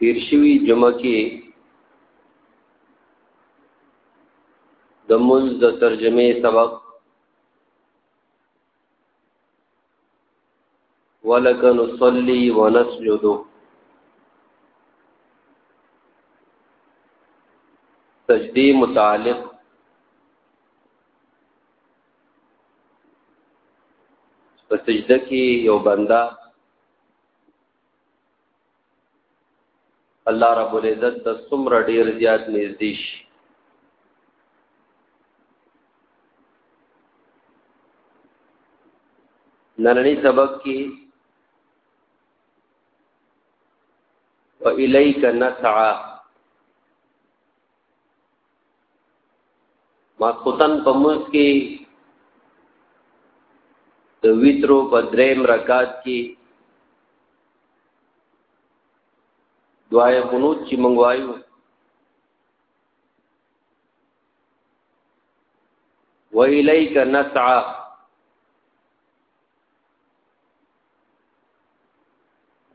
تیر شوی جمعه کې د مز د ترجمه سبق ولک نصلي ونسجد سجدي متعلق په سجده کې یو بنده الله رب العزت د څومره ډیر زیات نږدې شي نننی سبق کې و الیک نسعا ماسخوتن په موږ کې د ویترو په دریم رکعت کې دعای قنوت چې مونږ وایو وَإِلَيْكَ نَسْعَى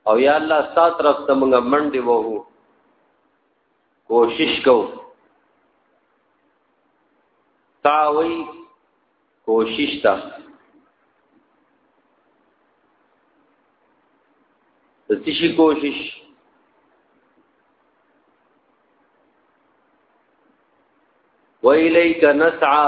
او یا الله ستاسو طرف ته موږ منډه وو کوشش کو تاوی کوشش تا تشی کوشش وَإِلَيْكَ نَسْعَى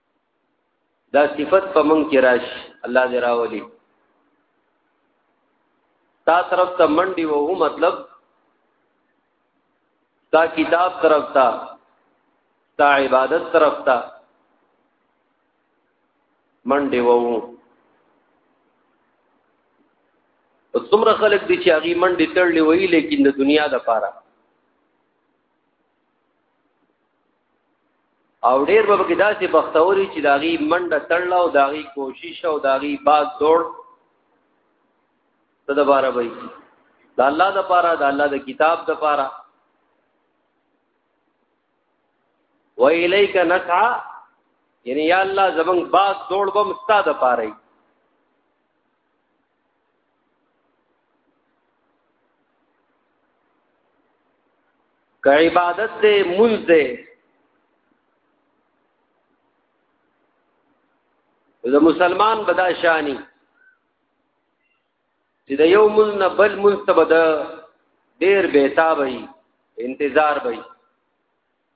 دا صفت په مونږ کې راش الله دې راولي تا طرف ته منډي وو مطلب تا کتاب طرف ته تا عبادت طرف ته منډي وو څومره خلک دي چې هغه منډي تړلې وي لیکن د دنیا د پاره او ډیر به کې داسې بختوري چې داغي منډه تړلا او داغي کوشش او داغي باز دور ته دوباره وایي د الله د پاره د الله د کتاب د پاره و الیک نسعا یعنی یا الله زمنګ باز دور بم ستا د پاره که عبادت دې مونږ دې د مسلمان بدا شانی چې د یو مونږ نه بل مونږ ته بدا ډیر بهتاب وي انتظار وي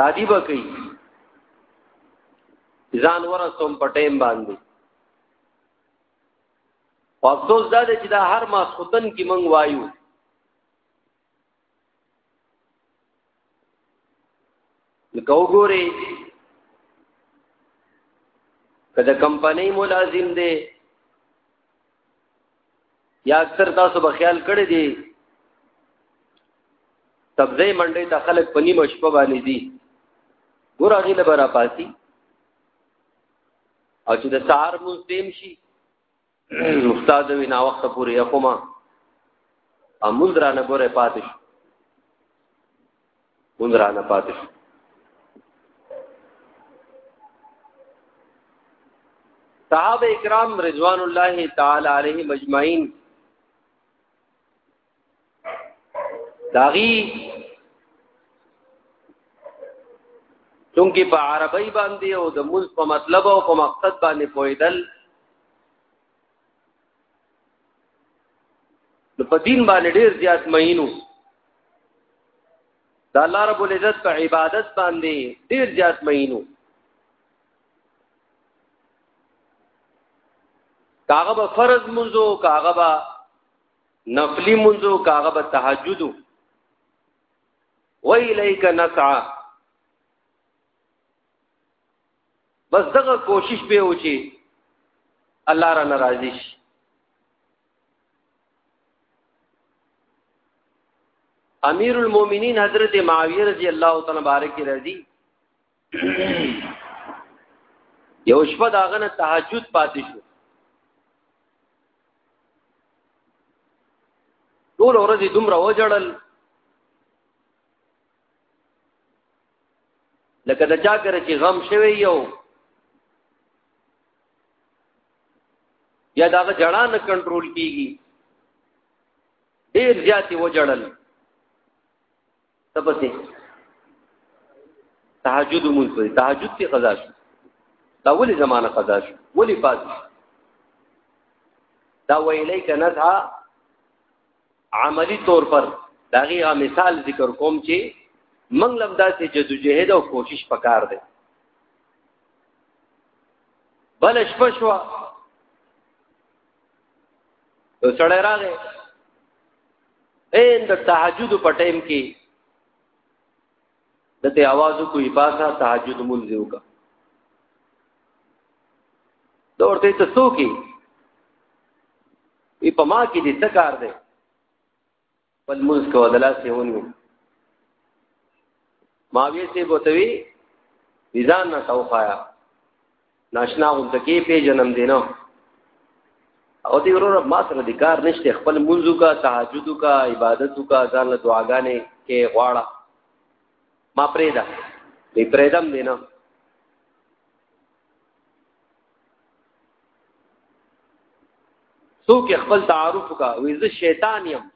تادی به کوي ځان ورسوم په ټیم باندې او افسوس دا دی چې دا هر ما خودن کې منګ وایو لکه وګوري کله کمپنۍ ملازم دی یا اکثر تاسو به خیال کړی دی تبزی منډې ته خلک په نیمه شپه باندې دي ګور هغه له برا پاسي او چې د سهار موږ دیم شي استاد وینا وخت پورې یقوما اموندرا نه ګوره پاتې شو مونږ را نه پاتې شو صحابه کرام رضوان الله تعالی علیهم اجمعین داغي چونکی په عربی باندې او د مز په مطلب او په مقصد باندې پویدل د په دین باندې ډیر زیات مینو د الله رب العزت په عبادت باندې ډیر زیات مینو کاغه به فرض منځو کاغه به نفلی منځو کاغه به تهجد و الیک نسعا بس دغه کوشش به و چې الله را ناراضي شي امیر المؤمنین حضرت معاویه رضی الله تعالی بارک رضی یو شپه داغه نه تهجد پاتې شو ټول ورځې دومره وجړل لکه دا چا کر چې غم شوی یو یا دا جړا نه کنټرول کیږي ډیر زیاتې و جړل تپسې تهجد مون کوي تهجد کې قضا شو دا ولې زمانہ قضا شو ولې پاتې دا ویلې کنه عملی طور پر دا غي مثال ذکر کوم چې منګ لم داسې جدوجہد او کوشش پکار دی بل شپه شو یو سړی راغی اند تهجد په ټیم کې دته आवाज کوی پاسا تهجد مونږ وکړه دورته ته څوکي ای په ما کې دې څه کار دی بل موږ کو دلا سي ونیو ما وی سي بوتوي ځان نه توخایا ناشنا غون تکي په جنم دینو او دی ورور ما سره د کار نشته خپل منځو کا تهجد کا عبادت کا ځان له دعاګانې کې غواړه ما پرېدا دې پرېدم دینو څوک خپل تعارف کا وې زه شیطان یم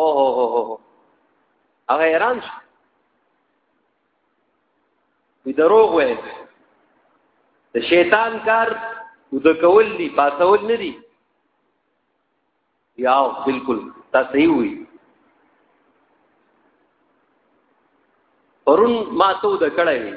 او هو هو هو هغه ایران شو وی دروغ وې د شیطان کار او د کول دی پاسول نه دی یاو بالکل تا صحیح وی پرون ما ته د کړای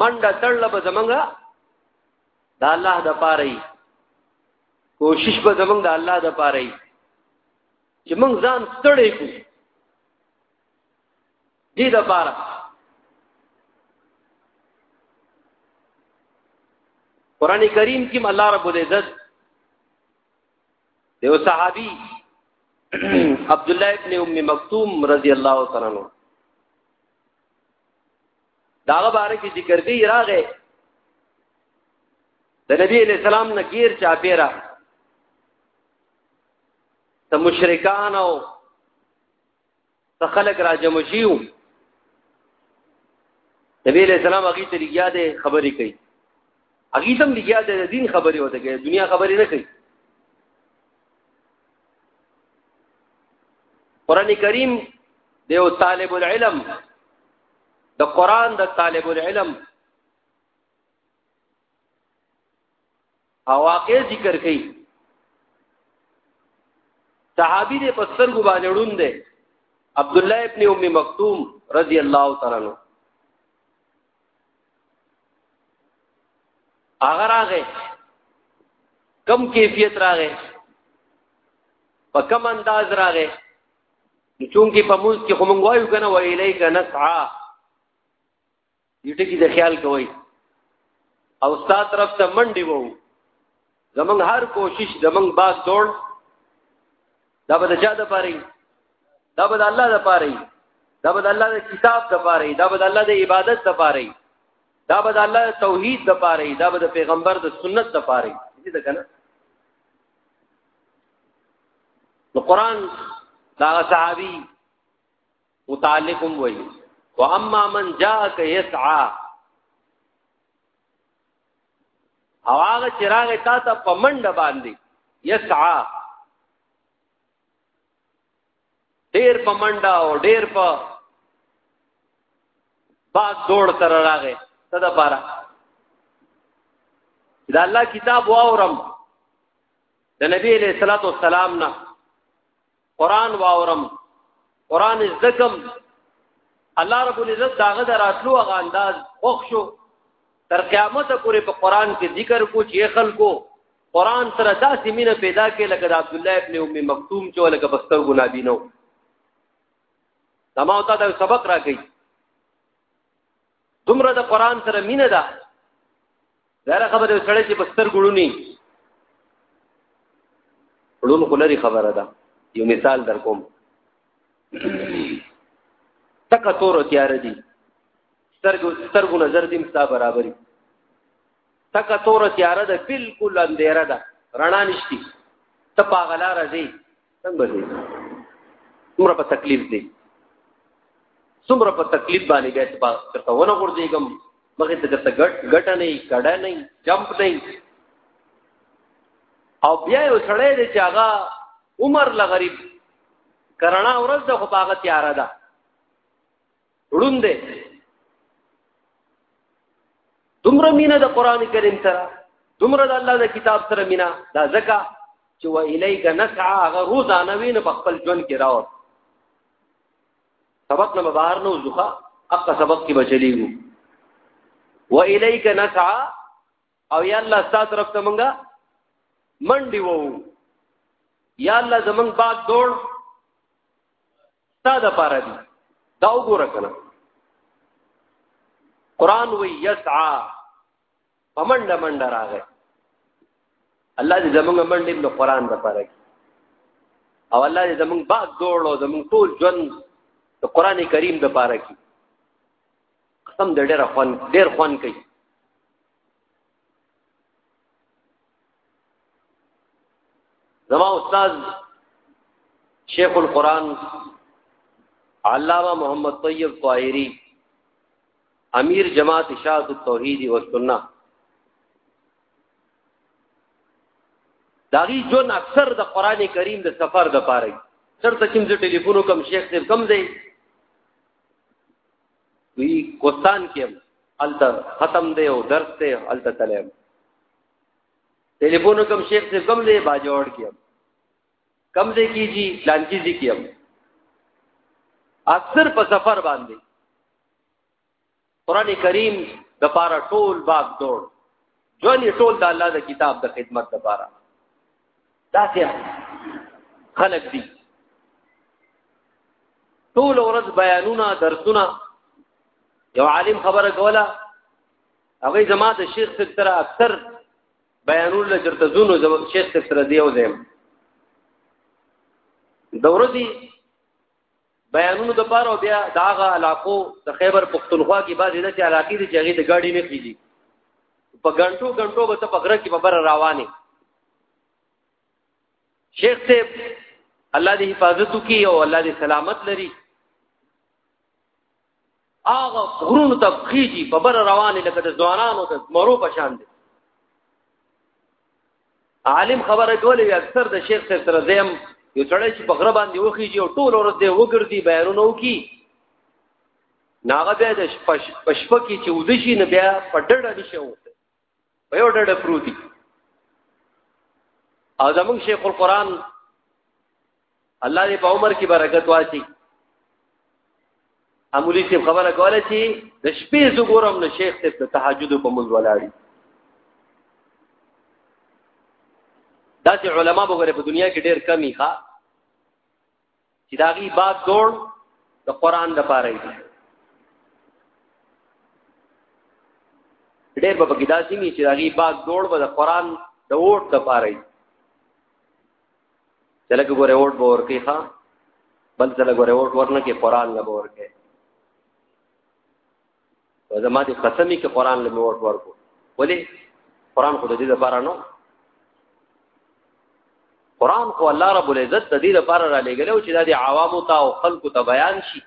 منډه تړله به زمونږ د الله د پاره ای کوشش به زمونږ د الله د پاره ای چې مونږ ځان ستړی کو دې د پاره قران کریم کې الله رب العزت دیو صحابي عبد الله ابن ام مکتوم رضی الله تعالی عنہ داغه باره کې ذکر کوي راغې د نبی علیہ السلام نه غیر چا پیرا ته مشرکان او ته خلق را جمع شیو نبی علیہ السلام هغه ته لګیا دي خبرې کوي هغه تم لګیا دي دین خبرې وته کوي دنیا خبرې نه کوي قران کریم دیو طالب العلم د قران د طالب العلم او واقع ذکر کړي صحابي دې په سترګو باندې وړوند دي عبد الله ابن ام مکتوم رضی الله تعالی عنہ اگر هغه کم کیفیت راغې په کم انداز راغې چونکی په موږ کې خو موږ وایو کنه و الیک نسعا یټه کې د خیال کوي او ستا طرف ته منډي وو زمنګ هر کوشش زمنګ باغ دوړ دا به د چا د پاره دا به د الله د پاره دا به د الله د کتاب د پاره دا به د الله د عبادت د پاره دا به د الله د توحید د پاره دا به د پیغمبر د سنت د پاره دې ده کنه نو قران دا صحابي متعلقم وایي واما من جاءك يسعى او هغه چراغ تا ته پمنډ باندې يسعى ډیر پمنډ او ډیر په با دوړ تر راغې تدا پارا دا الله کتاب واورم د نبی علیہ الصلوۃ والسلام نه قران واورم قران زکم الله رب العزت داغه دراتلو هغه انداز خوښ شو تر قیامت پورې په قران کې ذکر کو چې خلکو قران سره داسې مینه پیدا کې لکه د عبد الله ابن ام مکتوم چې لکه بستر ګنابي نو تمام تا دا سبق راکې دومره د قران سره مینه ده دا خبره سړی چې بستر ګړونی ړون خو لري خبره ده یو مثال در کوم تک تور تیار دي سترګو سترګو نظر دې مستا برابرۍ تک تور تیار ده بالکل اندیره ده رڼا نشتی ته پاغلا راځي څنګه دي څومره په تکلیف دي څومره په تکلیف باندې بیا ته پاتې ونه ورځېږم مګر ته ته ګټ ګټ نه کډه نه جمپ نه او بیا یو سړی دی چې هغه عمر لغریب کرانا ورځ د خو باغ تیار ده ړوند دی دومره مینه د قران کریم سره دومره د الله د کتاب سره مینه دا زکه چې و الیک نسعا هغه روزانه وین په خپل ژوند کې راو سبق نه بهر نو ځخه اقا سبق کې بچلیږي و الیک نسعا او یا الله ستاسو طرف ته مونږه منډي وو یا الله زمنګ باغ دوړ تا د پاره دي دا وګوره کنه قران وی یسعا پمنډه منډه راغې الله دې زمنګ منډي د قران د پاره او الله دې زمنګ باغ دوړ او زمنګ ټول ژوند د قران کریم د پاره کی قسم دې ډېر خوان ډېر خوان کوي زما استاد شیخ القرآن علامہ محمد طیب طاہری امیر جماعت اشاعت التوحید و سنہ داغي جون اکثر د قران کریم د سفر د پاره سر ته کوم ټلیفون کوم شیخ ته کوم دی وی کوستان کې الته ختم دی او درس دی الته تلم ټلیفون کوم شیخ سے کوم دی باجوړ کې کم دی کیږي لانچی دي کې اکثر په سفر باندې قران کریم د پارا ټول باغ دوړ ژوند یې ټول د الله د کتاب د خدمت لپاره داسې خلق دي ټول ورځ بیانونه درسونه یو عالم خبره کوله هغه زما د شیخ سره اکثر بیانونه لچرته زونو زما شیخ سره دیو زم د ورځې بیانونو د پاره او بیا د هغه علاقو د خیبر پښتونخوا کې بعضې داسې علاقې دي چې هغې د ګاډي نه خېږي په ګنټو ګنټو به ته په غره کې په بره روانې شیخ صاحب الله دې حفاظت وکړي او الله دې سلامت لري هغه غرونو ته خيږي په بر رواني لکه د ځوانانو د مرو په شان دي عالم خبره کولې اکثر د شیخ صاحب سره زم یو چړې چې په غره باندې وخیږي او ټول ورځ دی وګرځي بیرونه وکي ناغه بیا د پشپ کې چې ودشي نه بیا په ډډه نشو په یو ډډه پروتي او زمون شیخ القرآن الله دې په عمر کې برکت واسي امولي چې خبره کوله چې د شپې زګورم نو شیخ ته تهجد په منځ ولاړی دا چې علما وګوره په دنیا کې ډېر کمی ښه چې دا غي باب جوړ د قران د پاره دی ډېر به بګدا سیمه چې دا غي باب جوړ به د قران د ووټ د پاره دی چله ګوره ووټ به ورکی ښا بل چله ګوره ووټ ورنه کې قران لا به ورکی زما دې قسمي کې قران له موټ ورکو ولی قران خو د دې لپاره نو قران خو الله رب العزت د دې لپاره را لګلو چې د عوامو ته او خلکو ته بیان شي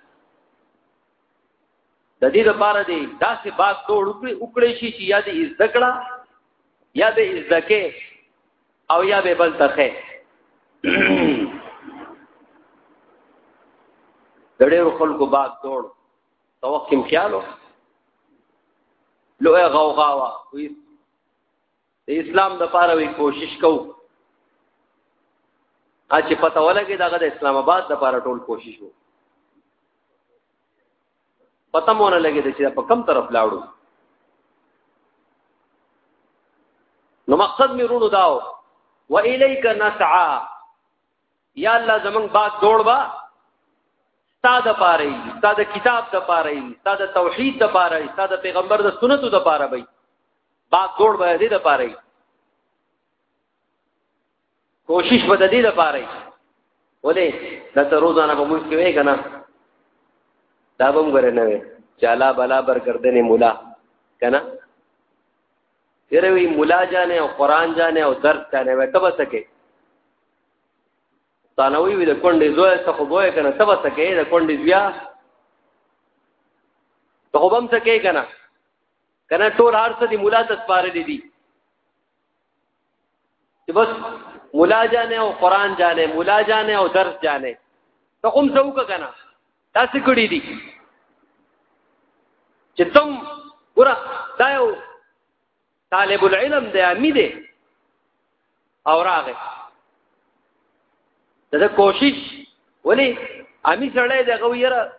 د دې لپاره دې داسې باغ ټول وکړي شي چې یا دې ذکړه یا دې ذکه او یا به بل تخه د ډېر خلکو باغ ټول په وخت کې خیالو لوی غوغا وا د اسلام د پاره وی کوشش کو اچ پته ولګي دغه د اسلام آباد د پاره ټول کوشش وو پته مونږ لګي د چې په کم طرف لاړو نو مقصد می رونو داو و الیک نسعا یا الله زمنګ باغ جوړ با تا د پاره ای تا د کتاب د پاره ای تا د توحید د پاره ای تا د پیغمبر د سنتو د پاره بای باغ جوړ به دې د پاره ای کوشش به دې د پاره ای ولې دا ته روزانه به مونږ کوي کنه دا به مونږ نه وي چالا بلا بر کردنې مولا کنه یره وی مولا جانه او قران جانه او درس جانه وته بسکه تانوي وي د کونډې زوی ته خو بوې کنه سبا څه کوي د کونډې بیا ته خو بم څه کوي کنه کنه ټول هر څه دی مولا ته سپارلې دي چې بس مولا جانې او قران جانې مولا جانې او درس جانې ته کوم څه وک کنه تاسو کړی دي چې تم ګور دا یو طالب العلم دی امی دی او راغه دا کوشش ولی امی سره دی غویره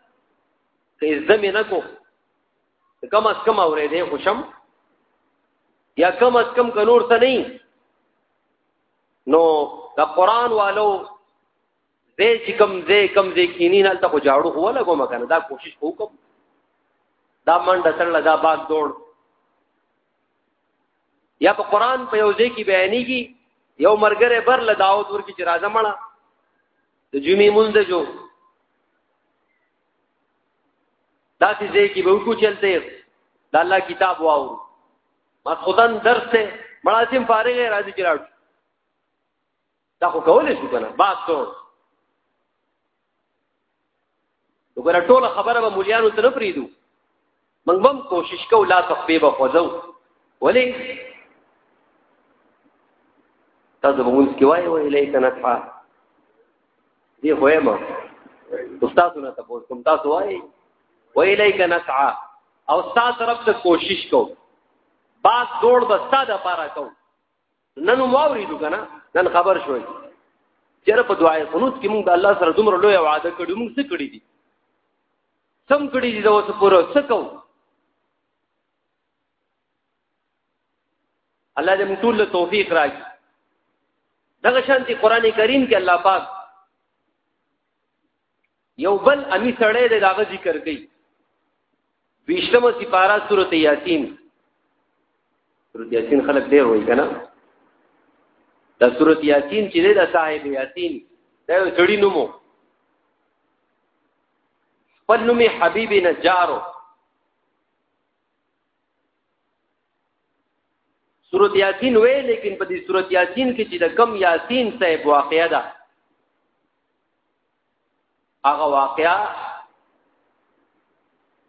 که زده مې نه کو کم از کم اورې دې خوشم یا کم از کم کنور ته نه نو د قران والو زه چې کم زه کم زه کینی نه ته خو جاړو خو ولا کوم کنه دا کوشش خو کوم دا منډه تر لگا باغ دوړ یا په قران په یو ځای کې بیانېږي یو مرګره بر له داوود ورکی چې راځه مړه د جمعې مونږ د جو دا چې ځای کې به وکړو چلته د الله کتاب واو ما خدان درس ته مړاسم فارغ راځي چې راځو دا خو کولای شو کنه باد ته وګوره ټول خبره به مليانو ته نه پریدو موږ هم کوشش کوو لا تخفیف خوځو ولی تاسو به موږ کیوای وای الیک نطفا دی خو ما استاد نه تاسو کوم تاسو وای وای الیک نطعا او استاد رب ته کوشش کو باز جوړ د استاد لپاره کو نن واوریدو کنه نن خبر شوي چیرې په دعای قنوت کې موږ د الله سره دومره لوی وعده کړو موږ څه کړی دي سم کړی دي دا اوس پوره څه کو الله دې موږ ټول توفیق راکړي دغه شانتي قران کریم کې الله پاک یو بل امی سړی دی داغه ذکر کوي بیشتمه سپارا سورت یاسین سورت یاسین خلق ډیر وای کنه دا سورت یاسین چې دی دا صاحب یاسین دا یو سړی نومو خپل نوم حبیب نجارو سورت یاسین وې لیکن په دې سورت یاسین کې چې د کم یاسین صاحب واقعیا ده هغه واقعا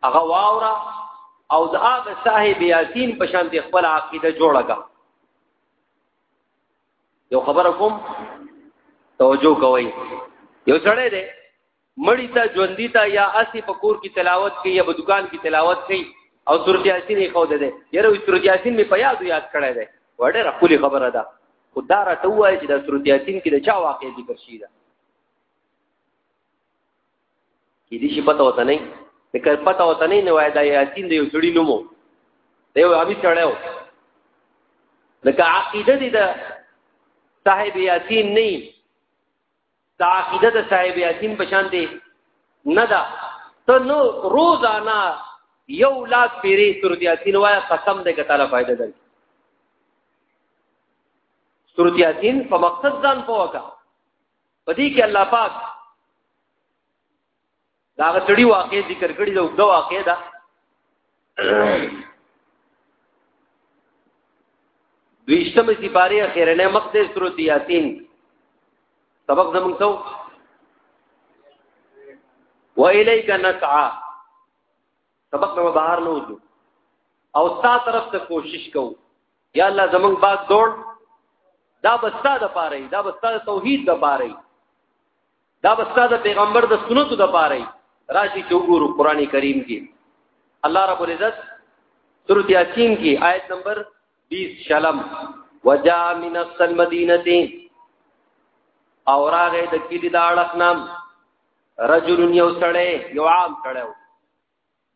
هغه واورا او د هغه صاحب یاسین په شان د خپل عقیده جوړه کا یو خبر کوم توجه کوئ یو سړی دی مړی ته ژوندی ته یا اسی په کور کې تلاوت کوي یا په دکان کې تلاوت کوي او سورۃ یاسین یې خو ده یره سورۃ یاسین می په یاد یاد کړی دی وړه خپل خبره ده خدای را ته وایي چې د سورۃ یاسین کې د چا واقع ذکر شي ده کې دې شي پته وته نه د کله پته وته نه نه وای دا یاسین د یو سړي نومو دی یو ابي چړیو لکه عقیده دې د صاحب یاسین نه دا عقیده د صاحب یاسین په شان دی نه دا ته نو روزانا یو لاک پیری سورۃ یاسین وایا قسم دې کتاله فائدہ درک سورۃ یاسین په مقصد ځان پوکا په دې کې الله پاک دا غټړي واقع ذکر کړی دا وګړه واقع ده دویشتم سپاره اخیرنه مقته سورۃ یاسین سبق زمون څو و الیک نسعا سبق نو بهر نه وځو او ستا طرف ته کوشش کوو یا الله زمونږ باغ دوړ دا بستا د پاره دا بستا د توحید د پاره دا بستا د پیغمبر د سنت د پاره راشي چې وګورو قران کریم کې الله رب العزت سورۃ یاسین کې آیت نمبر 20 شلم وجا من السلمدینه او راغې د کلی دا اړخ نام رجل یو سړی یو عام سړی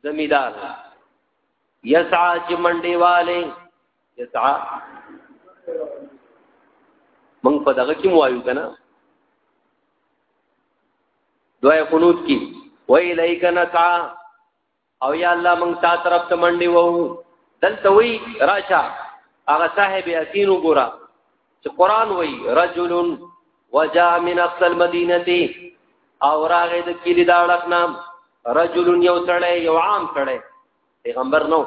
زمیدار یسعا چې منډي والے یسعا مونږ په دغه کې وایو کنه دوی قنوت کې وای الیک نسعا او یا الله مونږ تا طرف ته منډي وو دلته وی راشه هغه صاحب یاسین وګوره چې قران وای رجل وجاء من اقصى المدينه او راغې د کلی دا اړخ نام رجل یو سړی یو عام سړی پیغمبر نو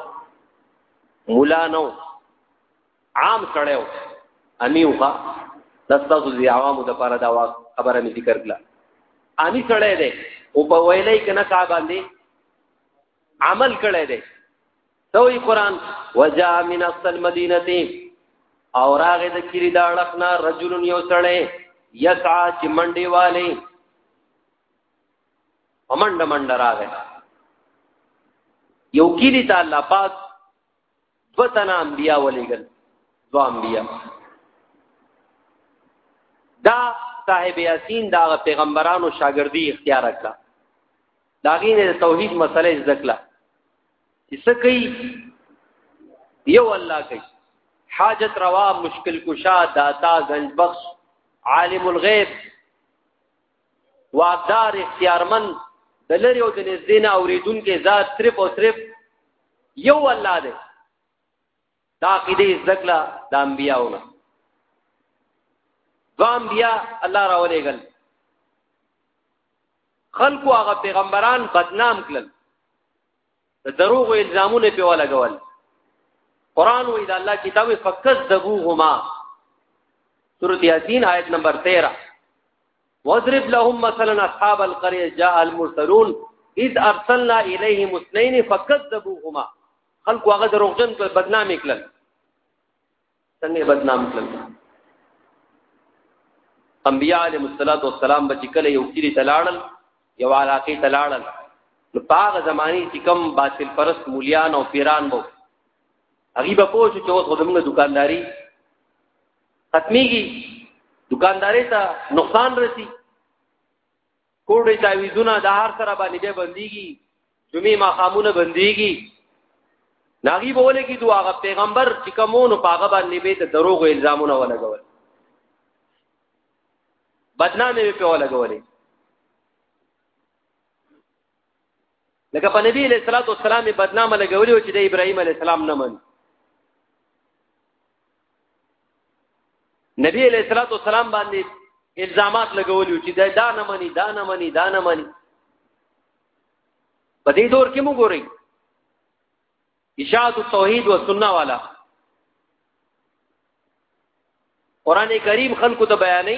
مولا نو عام سړی و امیوخه دستاسو دی عوامو د پاره دا خبره می ذکر کړه امی سړی دی او په ویلې کنه صاحب باندې عمل کړی دی توي قران وجاء من اصل مدینه او راغه د کلی دا لخنا رجل یو سړی یسعا چې منډي والے ومنډ منډ راغه یو کلی ته الله پاک وطن انبیا ولېګل دو انبیا دا صاحب یاسین دا پیغمبرانو شاګردی اختیار کړه داغینه توحید مسله ذکر کړه چې څه کوي یو الله کوي حاجت روا مشکل کشا داتا گنج بخش عالم الغیب واقدار اختیارمن د لری او د نږدې نه اوریدونکو ذات صرف او صرف یو الله دی دا عقیده ذکلا د انبیاونه دو انبیا الله راولېګل خلقو هغه پیغمبران بدنام کړل د دروغ الزامونه په ولا غول قران وی دا الله کتاب فکذبوهما سورۃ یاسین آیت نمبر 13 واضرب لهم مثلا اصحاب القريه جاء المرسلون اذ ارسلنا اليهم اثنين فكذبوهما خلق هغه دروغجن په بدنامي کړل څنګه بدنام کړل انبیاء علیهم الصلوات والسلام به کله یو کلی تلاړل یو علاقه تلاړل نو پاغه زمانی چې کم باطل پرست مولیان او پیران وو هغه به پوه شو چې اوس غوډمنه دکانداری ختميږي دکانداري ته نقصان رسی کوډې تعویذونه د هر سره باندې به بنديږي جمعې ماقامونه بنديږي ناغي به ولګي دوه هغه پیغمبر چې کومونو پاغه باندې به د دروغ الزامونه ولګول بدنامي به په ولګولې لکه په نبی علیہ الصلوۃ والسلام بدنامه لګولې چې د ابراهیم علیہ السلام نه مني نبی علیہ الصلوۃ والسلام باندې الزامات لګولیو چې دا دا نه مني دا نه مني دا نه مني په دې دور کې موږ ګورئ اشاعت التوحید و سنت والا قران کریم خلقو ته بیانې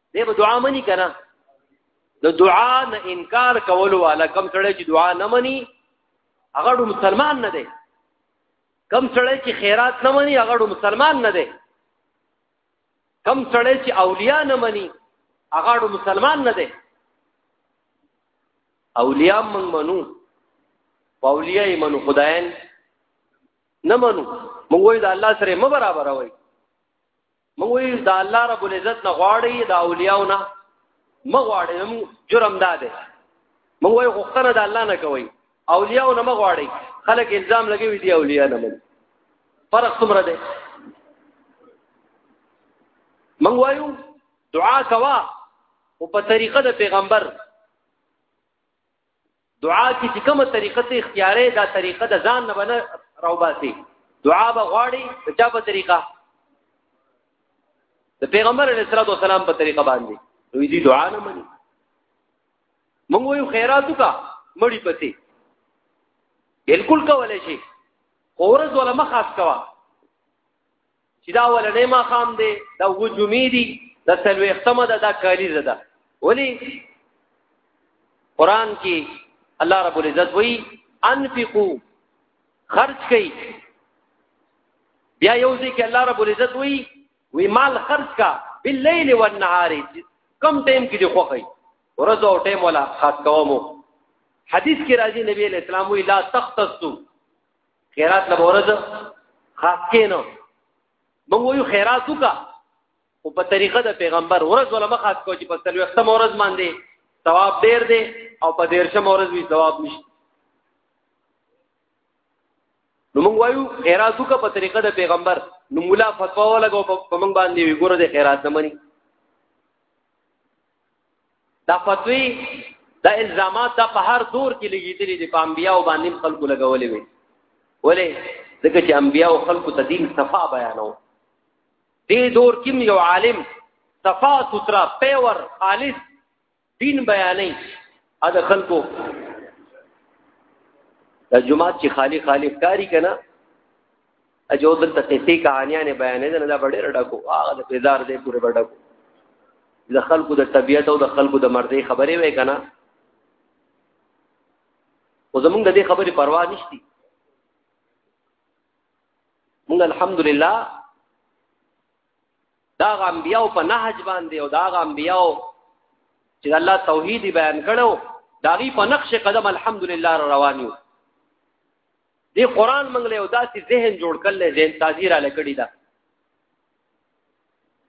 دی به دعا مني کنه د دعا نه انکار کول والا کم سړی چې دعا نه مني هغه ډو مسلمان نه دی کم سړی چې خیرات نه مني هغه ډو مسلمان نه دی کم سړی چې اولیاء نه مني هغه ډو مسلمان نه دی اولیاء من منو اولیاء منو خدایان نه منو موږ وایو د الله سره م برابر وایو موږ وی دا الله رب العزت نه غواړي دا اولیاء نه موږ غواړي جرم دا دی موږ وی غوښتنه د الله نه کوي اولیاء نه موږ غواړي خلک الزام لګوي دی اولیاء نه موږ فرق څومره دی موږ وایو دعا کوا او په طریقه د پیغمبر دعا کې چې کومه طریقه ته اختیارې دا طریقه د ځان نه بنه راوباسي دعا به غواړي د چا په طریقه د پیغمبر علیه الصلاه والسلام په طریقه باندې دوی دي دعا نه مني موږ یو خیرات وکا مړی پتی بالکل کولای شي اورز ولا مخاص کوا چې دا ولنې ما خام دی دا و جمعې دی دا سلوې ختمه ده دا کالیزه ده ولی قران کې الله رب العزت وایي انفقوا خرج کړئ بیا یو ځکه الله رب العزت وایي وی مال خرج کا بالليل والنهار کم ټیم کې دی خوخی ورځ او ټیم ولا خاص کومو حدیث کې راځي نبی علیہ السلام وی لا تختصو خیرات له ورځ خاص کینو موږ وایو خیرات وکا او په طریقه د پیغمبر ورځ ولا مخ خاص کو چې په تل وخت مورز باندې ثواب ډیر دی او په دیرشه مورز وی ثواب نشته نو موږ وایو خیرات وکا په طریقه د پیغمبر نو مولا فتوا ولګو په موږ باندې وی ګوره د خیرات نه مني دا فتوی دا الزامات دا په هر دور کې لګیدلې دي په انبیاو باندې خلکو لګولې وي ولې ځکه چې انبیاو خلکو ته دین صفا بیانو دې دور کې یو عالم صفا سترا پیور خالص دین بیانې ا د خلکو د جمعات چې خالی خالی کاری کنه اجو د تقیسی کہانیانه بیانې ده نه دا ډېر ډکو هغه د پیدار دې پورې ډکو د خلکو د طبیعت او د خلکو د مرضی خبرې وای کنه او زمونږ د دې خبرې پروا نشتی مونږ الحمدلله دا غ انبیاء په نهج باندې او دا غ انبیاء چې الله توحید بیان کړو داغي په نقش قدم الحمدلله روان یو دی قران موږ له داسې ذهن جوړ کړل ذهن تازی را لکړی دا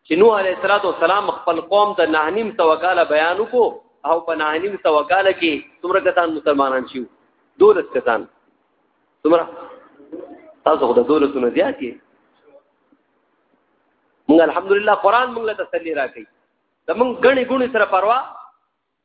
چې نوح علیه السلام خپل قوم ته نهنیم توکاله بیان وکړو او په نهنیم توکاله کې څومره کسان مسلمانان شي دولس کسان څومره تاسو خو د دولتونو زیات یې موږ الحمدلله قران موږ له تسلی راکړي زمونږ غني ګونی سره پروا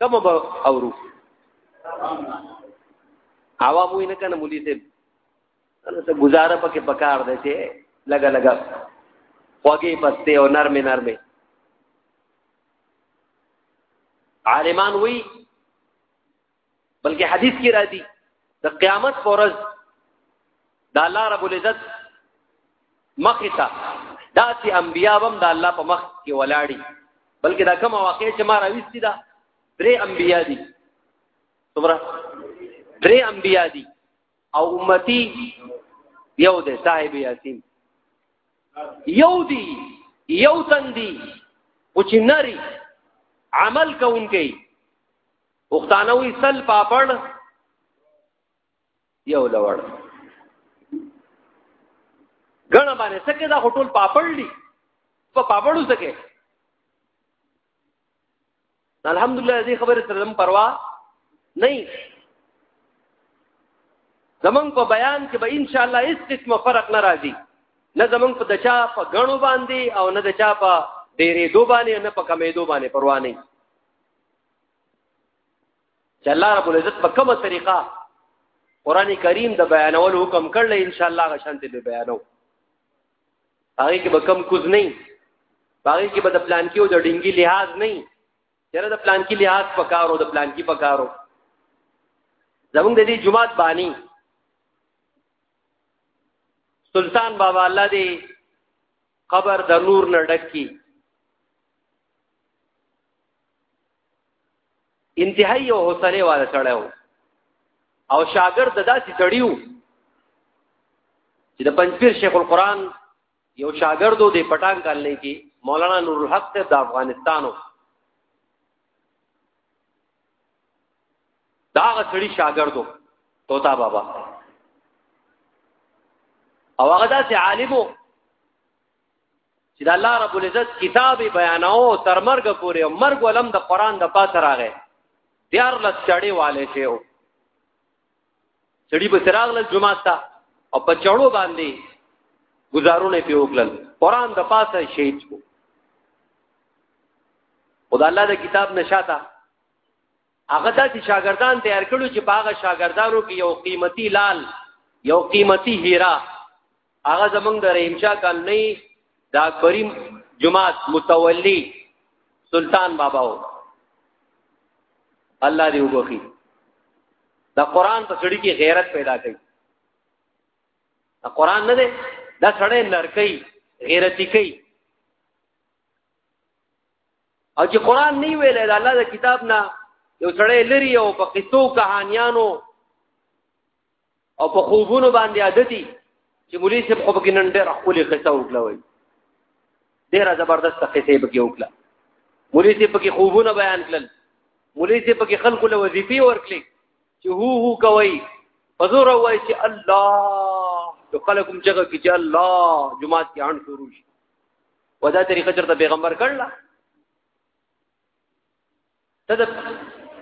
کوم به اورو عوام وی نه کنه مولي ته ته گزاره پکې پکار دی چې لګا لګا خوږې پسته او نرمه نرمه عالمان وی بلکې حدیث کې راځي د قیامت پر ورځ د الله رب العزت مخ ته داسې انبیا هم د الله په مخ کې ولاړی بلکې دا کوم واقع چې ما راوستي دا درې انبیا دي څومره درې انبیا دي او امتی یو دی صاحب یاسین یو دی یو تن دی او چې نری عمل کوونکی پښتانه وی سل پاپړ یو لوړ غنه باندې سکه دا هټول پاپړ دی په پاپړو سکه الحمدلله دې خبره سره زم پروا نه زمون په بیان کې به ان شاء الله هیڅ قسمه فرق نه راځي نه زمون په دچا په غنو باندې او نه دچا په ډېرې دو باندې نه په کمې دو باندې پروا نه چې الله رب العزت په کومه طریقه قران کریم د بیانولو حکم کړل ان شاء الله غشانته به بیانو هغه کې به کم کوز نه هغه کې به د پلان کې او د ډینګي لحاظ نه چیرې د پلان کې لحاظ پکارو د پلان کې پکارو زمونږ د دې جمعات بانی سلطان بابا الله دې قبر د نور نه ډک کی انتهایی او حوصله والا سړی وو او شاګرد د داسې سړی وو چې د پنځپیر شیخ القرآن یو شاګرد و د پټان کالنۍ کې مولانا نور الحق ته د افغانستانو دا غسړي شاګردو توتا بابا او هغه داسې عالمو چې د الله رب العزت کتاب بیاناو تر مرګ پورې او مرګ ولم د قران د پات راغې دیار لس چړې والے شه او چړې په سراغ لس جمعه تا او په چړو باندې گزارونه په وکړل قران د پاسه شهید شو خدای الله د کتاب نشاته هغه داسې شاګردان تیار کړو چې په هغه شاګردانو کې یو قیمتي لال یو قیمتي هیرا هغه زمونږ د رحیم شاه کالنۍ د اکبری جماعت متولی سلطان بابا و الله دې وبخي دا قران په سړی کې غیرت پیدا کوي دا قران نه دی دا سړی نرکي غیرتی کوي او چې قران نه ویل د الله د کتاب نه یو سړی لري او په قصو کہانیانو او په خوبونو باندې عادتي چې مولوی صاحب خو پکې نن ډېر خپل قصه وکړه وای ډېر زبردست قصه پکې وکړه مولوی صاحب پکې خوبونه بیان کړل مولوی صاحب پکې خلکو له وظیفې ورکړي چې هو هو کوي حضور وای چې الله تو خلکم جګه کې چې الله جمعات کې ان شروع شي ودا طریقه چرته پیغمبر کړل ته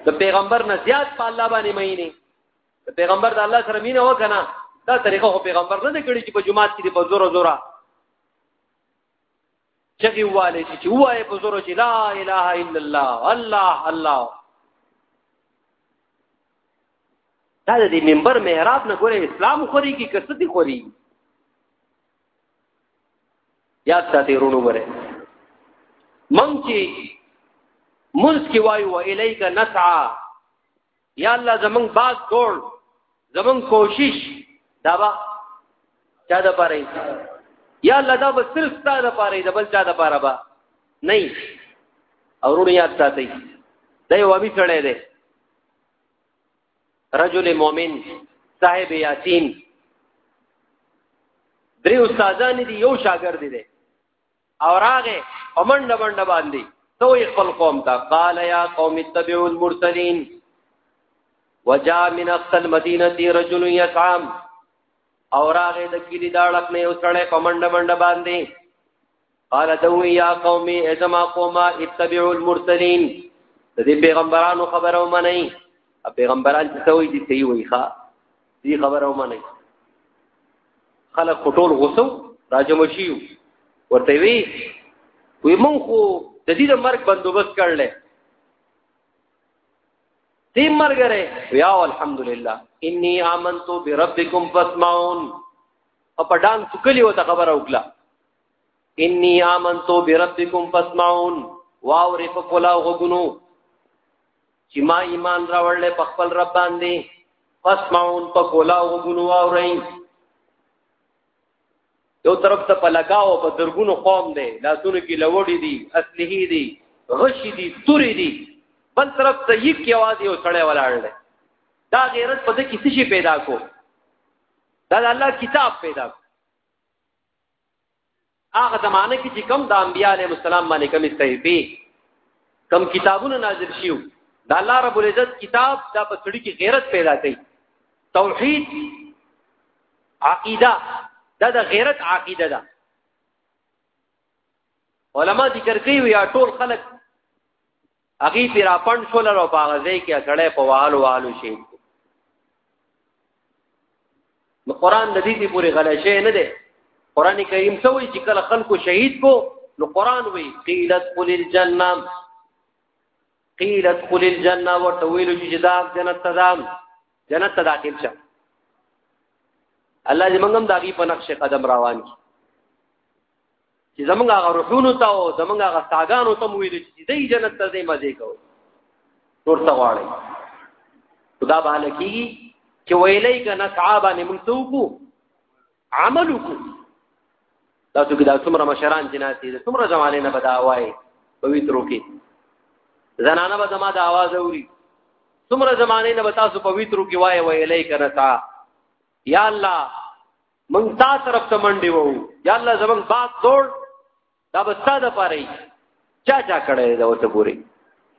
د پیغمبر نه زیات په الله باندې مینه د پیغمبر د الله سره مینه وکنه دا طریقه خو پیغمبر نه کړی چې په جمعات کې په زور زور چغي والي چې وایې په زور چې لا اله الا الله الله الله دا د منبر محراب نه ګوره اسلام خوري کې کستی خوري یاد ساتي رونو مره مونږ چې مونږ کې وایو و الیک نسعا یا الله زمونږ باز ټول زمونږ کوشش دا با چا د پاره یا الله دا به صرف تا د پاره د بل چا د پاره با نه اورونه یاد ساتي دا یو امي سره دی رجل مؤمن صاحب یاسین درې استادان دي یو شاګرد دی او راغه امنډ منډ باندې تو خپل قوم ته قال یا قوم اتبعوا المرسلین وجاء من اقصى المدينه رجل يسعى او راغه د کلی داړک نه یو سړی پمنډ منډ باندې قال دو یا قوم ازما قوم اتبعوا المرسلین د دې پیغمبرانو خبره ومنئ پیغمبران چې توي دي صحیح وي ښا دې خبره ومنئ خلک ټول غوسو راجم شيو ورته وی وی مونږ خو د دې د مرګ بندوبست کړل دې مرګ لري یا الحمدلله انی آمنتو بربکم فاسمعون او په ډان څکلی وته خبره وکړه انی آمنتو بربکم فاسمعون واورې په کولا غوګونو چې ما ایمان راوړل په خپل رب باندې فاسمعون په کولا غوګونو واورئ یو طرف ته په لگاو په درګونو قوم دی لاسونو کې لوړې دي اصلي دي غشي دي توري دي بل طرف ته یې کې आवाज یو سړی ولاړ دی دا غیرت په دې کې څه شي پیدا کو دا الله کتاب پیدا کو هغه زمانه کې چې کم د انبیاء علیه السلام باندې کم استحبی کم کتابونه نازل شیو د الله رب العزت کتاب دا په سړي کې غیرت پیدا کوي توحید عقیده دا د غیرت عقیده ده علما ذکر کوي یا ټول خلک هغه پیر اپن شول او په هغه ځای کې سړی په والو والو شي نو قران د دې پوری غلا شي نه دی قران کریم څه وایي چې کله خلکو شهید کو نو قران وایي قیلت قل الجنه قیلت قل الجنه ورته ویل چې جدا جنت تدام جنت تداخل شه الله دې موږ هم داغي په نقش قدم روان کی چې زمونږ هغه روحونو ته او زمونږ هغه ساګانو ته مو ویل چې دې جنت ته دې مزه کو نور څه غواړي خدا به لکی چې ویلې کنه صحابه نه مونږ توکو عمل وکړو تاسو کې دا څومره مشران جنات دي څومره زمانه نه بدا وای په ویترو کې زنانه به زما د आवाज اوري څومره زمانه نه تاسو په ویترو کې وای ویلې کنه تا یا الله مونږ تا طرف ته منډي وو یا الله زمون باغ جوړ دا به ساده پاره چا چا کړي دا وته پوری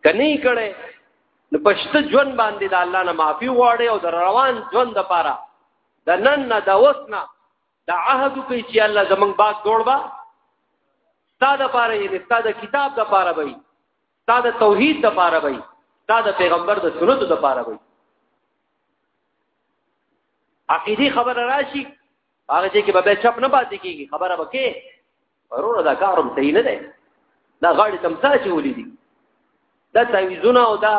کني کړي نو پښت ژوند باندې د الله نه معافي وړي او د روان ژوند لپاره د نن نه د وسنا د عهد کوي چې الله زمون باغ جوړ با ساده پاره یې ساده کتاب د پاره وي ساده توحید د پاره وي ساده پیغمبر د سنت د پاره وي عقیدی خبره راشي هغه چې به چپ نه پاتې کیږي خبره به کې وروره دا کارم صحیح نه دی دا غاړې تمسا چې ولې دي دا تعویذونه او دا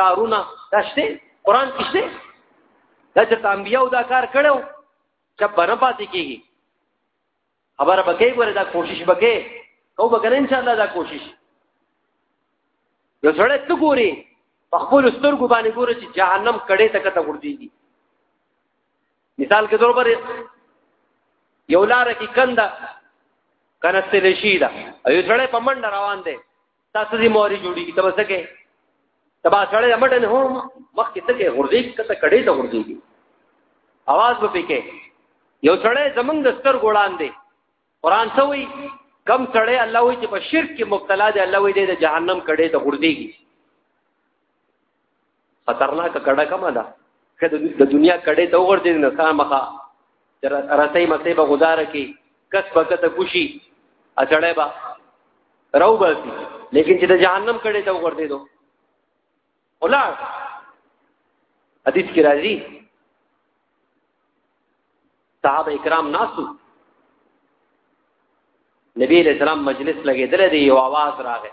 تارونه دا شته قران کې شته دا چې تانبیاو دا کار کړو چپ نه پاتې کیږي خبره بکې ګوره دا کوشش بکې کو بکې ان شاء الله دا کوشش یو سره ته ګوري په خپل سترګو باندې ګوره چې جهنم کړه تک ته ورتيږي مثال کې تور پر یو لار کې کنده کنه ستل شي دا یو سره په منډه روان دی تاسو دې موري جوړیږي تاسو څه کې تبا سره امټ نه هو مخ کې څه کې غردي کته کډې ته غردي اواز به پکې یو سره زمنګ دستر ګوړان دی قران څه وی کم سره الله وی چې په شرک کې مبتلا دی الله وی دې د جهنم کډې ته غرديږي خطرناک کډه کوم ده که د دنیا کډه ته ورته نه خامخه تر راتای مته به گزاره کی کس وخت کوشي اچړې با راو باسي لیکن چې د جهنم کډه ته ورته دو ولا حدیث کی راځي صحابه کرام ناسو نبی علیہ السلام مجلس لګیدل دی یو आवाज راغی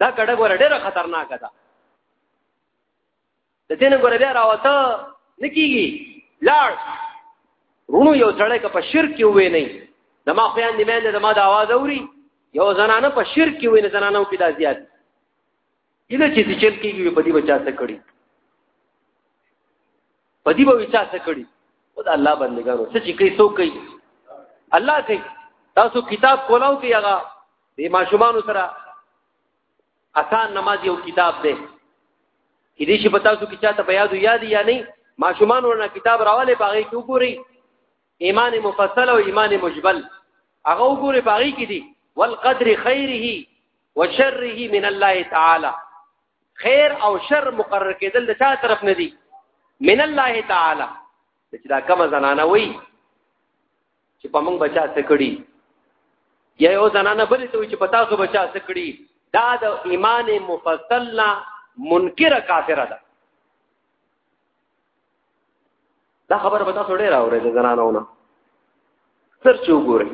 دا کډه ګور ډیره خطرناک ده د دې نه ګور بیا راوته نکیږي لاړ رونو یو سړی که په شرک کې وې نه د ما خو یان دی مې د ما د आवाज اوري یو زنانه په شرک کې وې نه زنانه په دا زیات کله چې چل کېږي په دې بچا څه کړی په دې به بچا څه کړی او د الله بندګانو څه چې کوي څوک کوي الله کوي تاسو کتاب کولاو کې هغه دې ماشومان سره آسان نماز یو کتاب دی چې دې شي پتا سو کې چاته په یادو یاد یا نه ماشومان ورنه کتاب راواله باغې کې وګوري ایمان مفصل او ایمان مجبل هغه وګوري باغې کې دي والقدر خیره وشره من الله تعالی خیر او شر مقرر کېدل د چا طرف نه دي من الله تعالی چې دا کوم زنانه وي چې په موږ بچا څه کړي یا یو زنانه بلې ته وي چې په تاسو بچا څه کړي دا د ایمان مفصل نه منکر کافر ده دا خبر به تاسو ډیر اورئ د زنانو نه سر چې وګورئ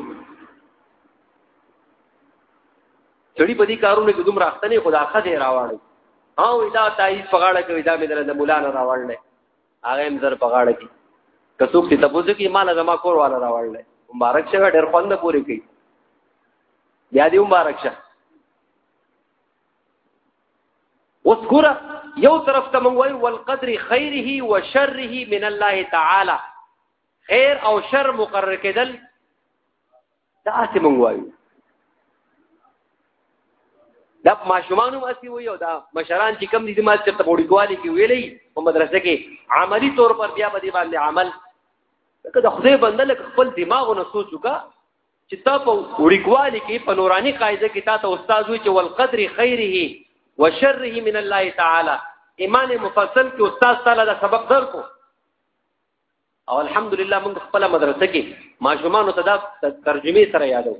سړي په دې کارونه کې دومره اخته نه خدا خځه راوړي او دا تایید په غاړه کې دا مې د مولانا راوړل هغه هم زر په غاړه کې که څوک چې تاسو کې مال زما کور والا راوړل مبارک شه ډېر خوند پوري کوي بیا دې مبارک شه اوس ګوره یو طرف ته مونږ وایو والقدر خیره و شره من الله تعالی خیر او شر مقرر کېدل دا اسی مونږ وایو دا ماشومان هم اسی وایو دا مشران چې کم دي د مال چرته وړي کوالي کې ویلې په مدرسه کې عملی طور پر بیا به دی باندې عمل که د خدای بنده لکه خپل دماغ نه سوچ وکا چې تا په وړي کوالي کې په نوراني قاعده کې تا ته استاد وي چې والقدر خیره وشره من الله تعالی ایمان مفصل کې استاد تعالی دا سبق درکو او الحمدلله موږ خپل مدرسه کې ماشومان ته دا ترجمه سره یادو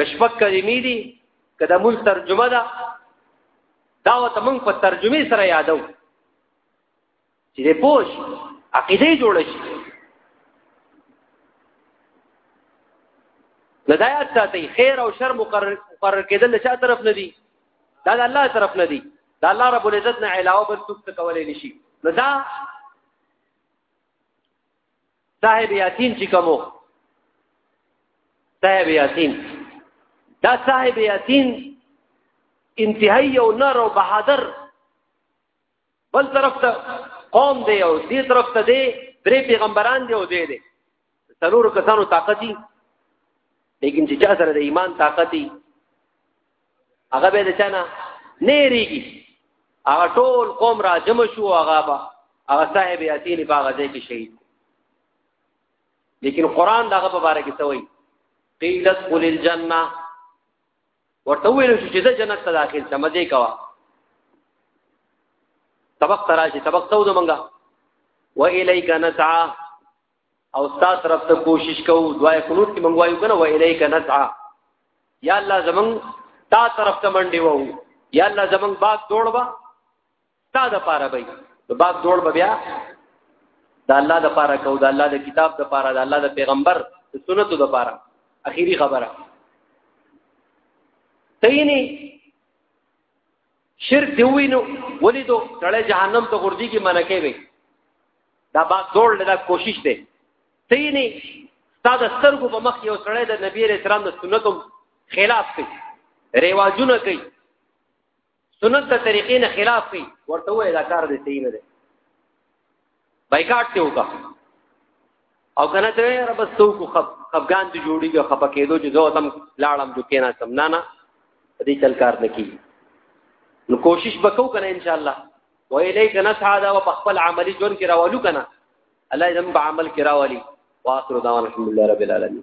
کشفق کلمې دي کدا مول ترجمه ده دا وته موږ په ترجمه سره یادو چې د پوش عقیده جوړ شي لدایات ساتي خیر او شر مقرر کېدل له چا طرف نه دي دا د الله طرف نه دی دا الله رب العزت نه علاوه بل څوک څه کولای نشي نو دا صاحب یاسین چې کومو صاحب یاسین دا صاحب یاسین انتهایی او نر او بهادر بل طرف ته قوم دی او دې طرف ته دی درې پیغمبران دی او دی دی ضرور کسانو طاقت دي لیکن چې چا سره د ایمان طاقت دي هغه به د چانه نه ریږي هغه ټول قوم را جمع شو هغه با هغه صاحب یاتین باغ ځای کې شهید لیکن قران دغه په اړه کې څه وایي قیلت قل الجنه ورته ویل شو چې د جنت ته داخل شه مزه کوا طبق تراشي طبق ته ودو منګه و الیک نسعا او ستا طرف ته کوشش کو دعای قنوت کې منغوایو کنه و الیک نسعا یا الله زمون تا طرف ته منډي وو یا الله زمون باغ دوړبا ستا د پاره به د باغ جوړ به بیا د الله د پاره کو د الله د کتاب د پاره د الله د پیغمبر د سنتو د پاره اخیری خبره تینی شرک دی وینو ولی دو تړه جهنم ته ورځي کی منکه وي دا باغ جوړ لدا کوشش دی تینی تا د سترګو په مخ یو سړی د نبی رسول الله د سنتو خلاف کوي ریواجونه کوي سنت د طریقې نه خلاف وي ورته وای دا کار دې صحیح نه دی بایکاټ ته وکا او کنه ته رب سو کو خب خفغان ته جوړیږي خپه کېدو چې زه تم لاړم جو کینا سم نه نه دې چل کار نکي نو کوشش وکاو کنه ان شاء الله و الیک نسعا دا په خپل عملی جون کې راولو کنه الله دې په عمل کې راولي واخر دعوانا الحمدلله رب العالمین